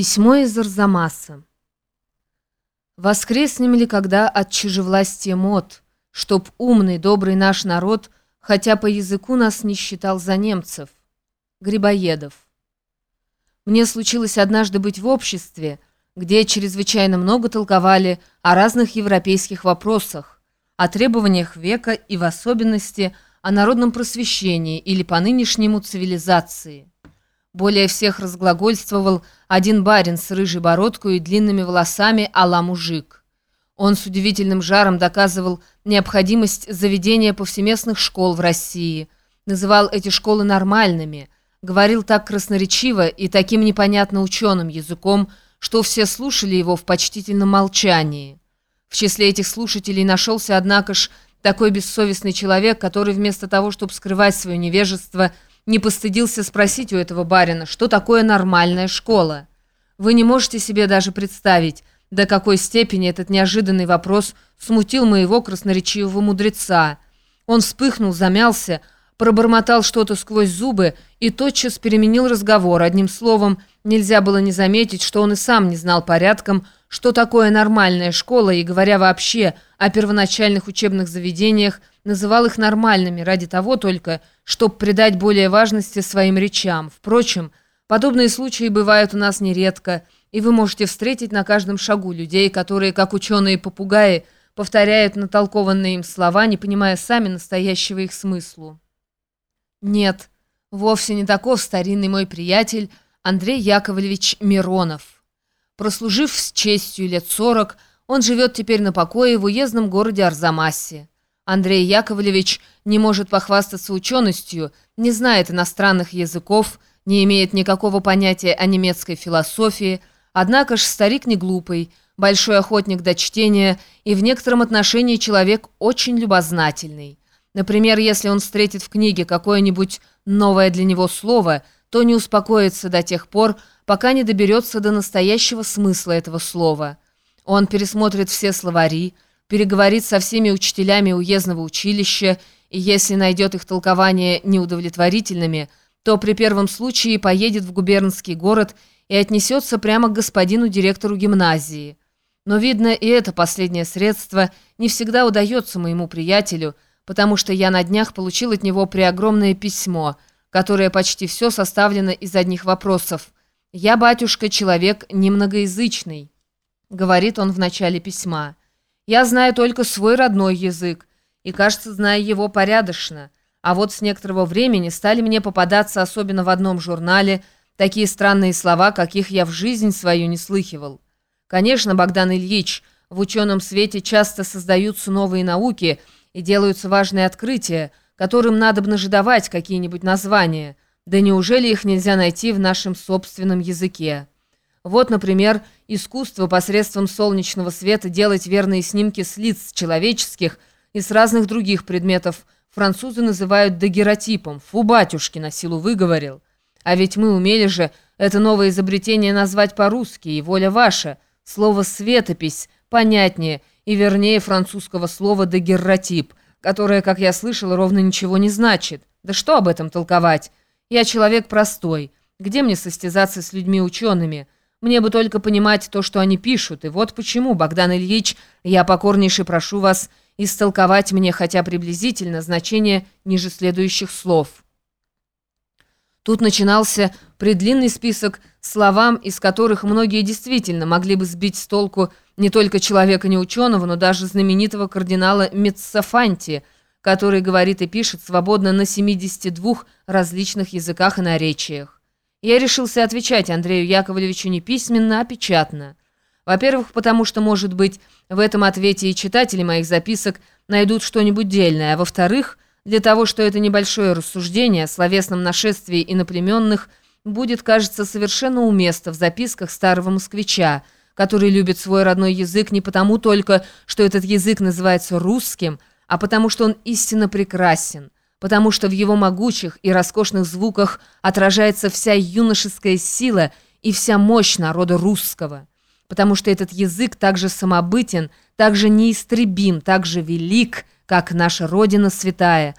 Письмо из Арзамаса. Воскреснем ли когда от чужевластия мод, Чтоб умный, добрый наш народ, Хотя по языку нас не считал за немцев? Грибоедов. Мне случилось однажды быть в обществе, где чрезвычайно много толковали о разных европейских вопросах, о требованиях века и в особенности о народном просвещении или по нынешнему цивилизации. Более всех разглагольствовал один барин с рыжей бородкой и длинными волосами а мужик. Он с удивительным жаром доказывал необходимость заведения повсеместных школ в России, называл эти школы нормальными, говорил так красноречиво и таким непонятно ученым языком, что все слушали его в почтительном молчании. В числе этих слушателей нашелся, однако ж, такой бессовестный человек, который вместо того, чтобы скрывать свое невежество, не постыдился спросить у этого барина, что такое нормальная школа. Вы не можете себе даже представить, до какой степени этот неожиданный вопрос смутил моего красноречивого мудреца. Он вспыхнул, замялся, пробормотал что-то сквозь зубы и тотчас переменил разговор. Одним словом, нельзя было не заметить, что он и сам не знал порядком, что такое нормальная школа, и, говоря вообще о первоначальных учебных заведениях, называл их нормальными ради того только, чтобы придать более важности своим речам. Впрочем, подобные случаи бывают у нас нередко, и вы можете встретить на каждом шагу людей, которые, как ученые-попугаи, повторяют натолкованные им слова, не понимая сами настоящего их смыслу. Нет, вовсе не таков старинный мой приятель Андрей Яковлевич Миронов. Прослужив с честью лет сорок, он живет теперь на покое в уездном городе Арзамасе. Андрей Яковлевич не может похвастаться ученостью, не знает иностранных языков, не имеет никакого понятия о немецкой философии, однако ж старик не глупый, большой охотник до чтения и в некотором отношении человек очень любознательный. Например, если он встретит в книге какое-нибудь новое для него слово, то не успокоится до тех пор, пока не доберется до настоящего смысла этого слова. Он пересмотрит все словари, переговорит со всеми учителями уездного училища, и если найдет их толкование неудовлетворительными, то при первом случае поедет в губернский город и отнесется прямо к господину директору гимназии. Но, видно, и это последнее средство не всегда удается моему приятелю, потому что я на днях получил от него преогромное письмо, которое почти все составлено из одних вопросов – «Я, батюшка, человек немногоязычный», — говорит он в начале письма. «Я знаю только свой родной язык, и, кажется, знаю его порядочно. А вот с некоторого времени стали мне попадаться, особенно в одном журнале, такие странные слова, каких я в жизнь свою не слыхивал. Конечно, Богдан Ильич, в ученом свете часто создаются новые науки и делаются важные открытия, которым надо бы нажидовать какие-нибудь названия». Да неужели их нельзя найти в нашем собственном языке? Вот, например, искусство посредством солнечного света делать верные снимки с лиц человеческих и с разных других предметов французы называют дагеротипом. Фу, батюшки, на силу выговорил. А ведь мы умели же это новое изобретение назвать по-русски, и воля ваша. Слово «светопись» понятнее и вернее французского слова «дагерротип», которое, как я слышал, ровно ничего не значит. Да что об этом толковать? Я человек простой. Где мне состязаться с людьми-учеными? Мне бы только понимать то, что они пишут. И вот почему, Богдан Ильич, я покорнейше прошу вас истолковать мне хотя приблизительно значение ниже следующих слов. Тут начинался предлинный список словам, из которых многие действительно могли бы сбить с толку не только человека неученого, но даже знаменитого кардинала Меццафанти – который говорит и пишет свободно на 72 различных языках и наречиях. Я решился отвечать Андрею Яковлевичу не письменно, а печатно. Во-первых, потому что, может быть, в этом ответе и читатели моих записок найдут что-нибудь дельное, а во-вторых, для того, что это небольшое рассуждение о словесном нашествии иноплеменных будет, кажется, совершенно уместно в записках старого москвича, который любит свой родной язык не потому только, что этот язык называется русским, а потому что он истинно прекрасен, потому что в его могучих и роскошных звуках отражается вся юношеская сила и вся мощь народа русского, потому что этот язык также самобытен, также неистребим, также велик, как наша Родина святая –